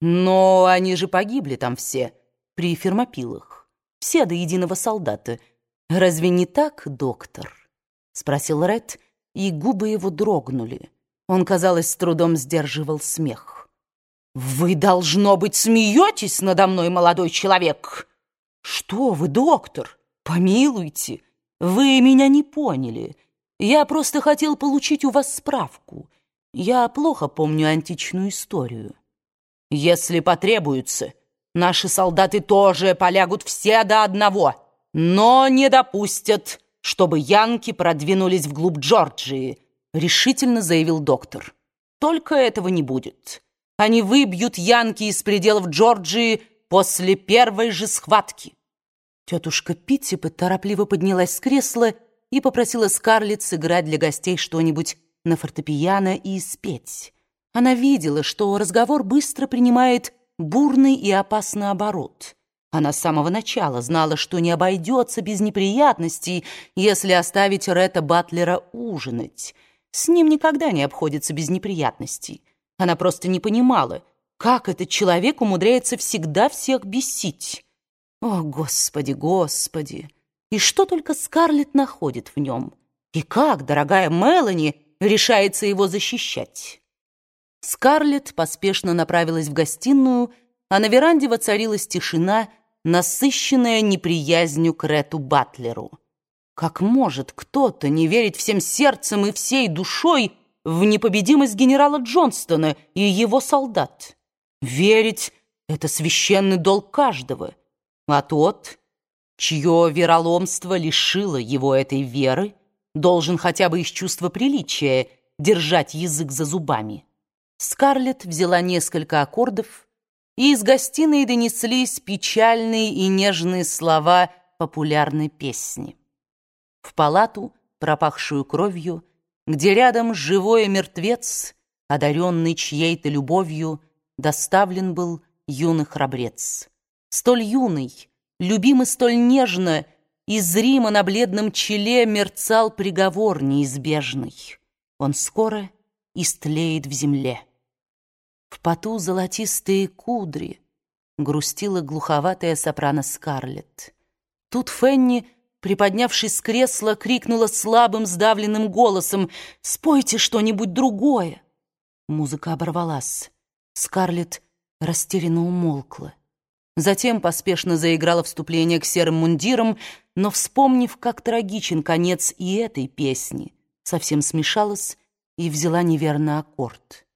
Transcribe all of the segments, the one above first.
Но они же погибли там все, при фермопилах. Все до единого солдата. Разве не так, доктор? Спросил Ред, и губы его дрогнули. Он, казалось, с трудом сдерживал смех. «Вы, должно быть, смеетесь надо мной, молодой человек!» «Что вы, доктор? Помилуйте! Вы меня не поняли. Я просто хотел получить у вас справку. Я плохо помню античную историю. Если потребуется, наши солдаты тоже полягут все до одного, но не допустят, чтобы янки продвинулись вглубь Джорджии, решительно заявил доктор. Только этого не будет. Они выбьют янки из пределов Джорджии после первой же схватки. Тетушка Питтипет торопливо поднялась с кресла и попросила Скарлетт сыграть для гостей что-нибудь на фортепиано и спеть. Она видела, что разговор быстро принимает бурный и опасный оборот. Она с самого начала знала, что не обойдется без неприятностей, если оставить Ретта Батлера ужинать. С ним никогда не обходится без неприятностей. Она просто не понимала, как этот человек умудряется всегда всех бесить. О, Господи, Господи! И что только Скарлетт находит в нем? И как, дорогая Мелани, решается его защищать? Скарлетт поспешно направилась в гостиную, а на веранде воцарилась тишина, насыщенная неприязнью к Рету Батлеру. Как может кто-то не верить всем сердцем и всей душой в непобедимость генерала Джонстона и его солдат? Верить — это священный долг каждого. А тот, чье вероломство лишило его этой веры, должен хотя бы из чувства приличия держать язык за зубами. Скарлетт взяла несколько аккордов, и из гостиной донеслись печальные и нежные слова популярной песни. В палату, пропахшую кровью, где рядом живой мертвец, одаренный чьей-то любовью, доставлен был юный храбрец. Столь юный, любимый столь нежно, и зримо на бледном челе мерцал приговор неизбежный. Он скоро истлеет в земле. В поту золотистые кудри грустила глуховатая сопрано Скарлетт. Тут Фенни, приподнявшись с кресла, крикнула слабым сдавленным голосом «Спойте что-нибудь другое!» Музыка оборвалась. Скарлетт растерянно умолкла. Затем поспешно заиграла вступление к серым мундирам, но, вспомнив, как трагичен конец и этой песни, совсем смешалась и взяла неверный аккорд.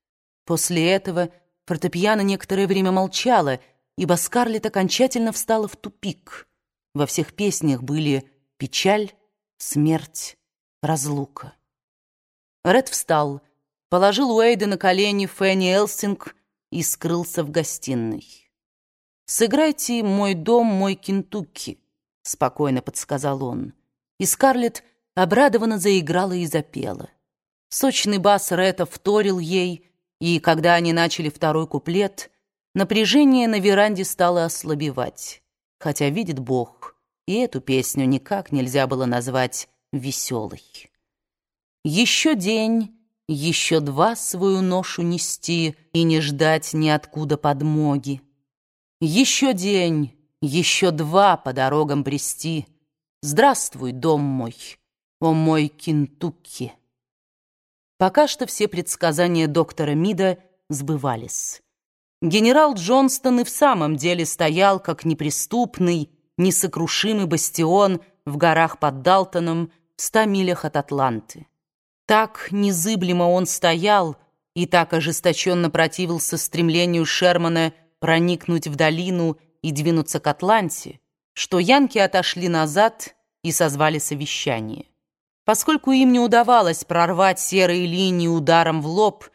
После этого фортепиано некоторое время молчало, ибо Скарлетт окончательно встала в тупик. Во всех песнях были печаль, смерть, разлука. Ред встал, положил Уэйда на колени Фенни Элстинг и скрылся в гостиной. «Сыграйте «Мой дом, мой Кентукки», — спокойно подсказал он. И Скарлетт обрадованно заиграла и запела. Сочный бас Ретта вторил ей, и когда они начали второй куплет, напряжение на веранде стало ослабевать. Хотя, видит Бог, и эту песню никак нельзя было назвать веселой. Еще день, еще два свою ношу нести и не ждать ниоткуда подмоги. Еще день, еще два по дорогам брести. Здравствуй, дом мой, о мой Кентукки. Пока что все предсказания доктора Мида сбывались. Генерал Джонстон и в самом деле стоял как неприступный, несокрушимый бастион в горах под Далтоном в ста милях от Атланты. Так незыблемо он стоял и так ожесточенно противился стремлению Шермана проникнуть в долину и двинуться к Атланте, что янки отошли назад и созвали совещание. Поскольку им не удавалось прорвать серые линии ударом в лоб,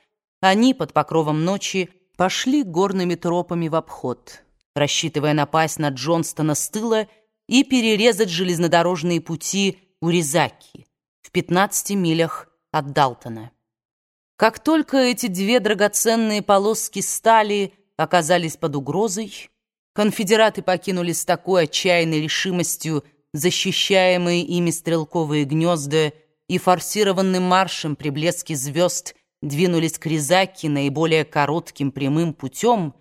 они под покровом ночи пошли горными тропами в обход, рассчитывая напасть на Джонстона с тыла и перерезать железнодорожные пути у Ризаки в 15 милях от Далтона. Как только эти две драгоценные полоски стали оказались под угрозой, конфедераты покинули с такой отчаянной решимостью защищаемые ими стрелковые гнезда и форсированным маршем при блеске звезд двинулись к Рязаки наиболее коротким прямым путем,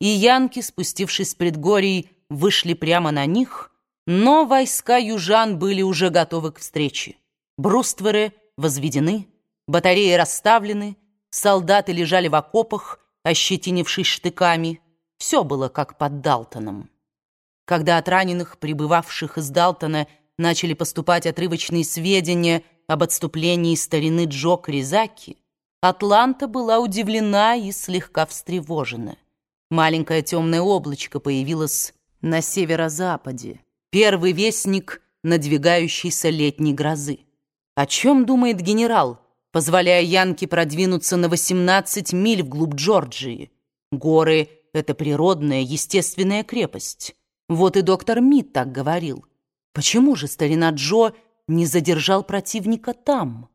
и янки, спустившись с предгорий, вышли прямо на них, но войска южан были уже готовы к встрече. Брустверы возведены, батареи расставлены, солдаты лежали в окопах, ощетинившись штыками. Все было как под Далтоном. Когда от раненых, прибывавших из Далтона, начали поступать отрывочные сведения об отступлении старины Джо Кризаки, Атланта была удивлена и слегка встревожена. Маленькое темное облачко появилось на северо-западе. Первый вестник надвигающейся летней грозы. О чем думает генерал, позволяя Янке продвинуться на 18 миль вглубь Джорджии? Горы — это природная, естественная крепость. Вот и доктор Мид так говорил. Почему же старина Джо не задержал противника там?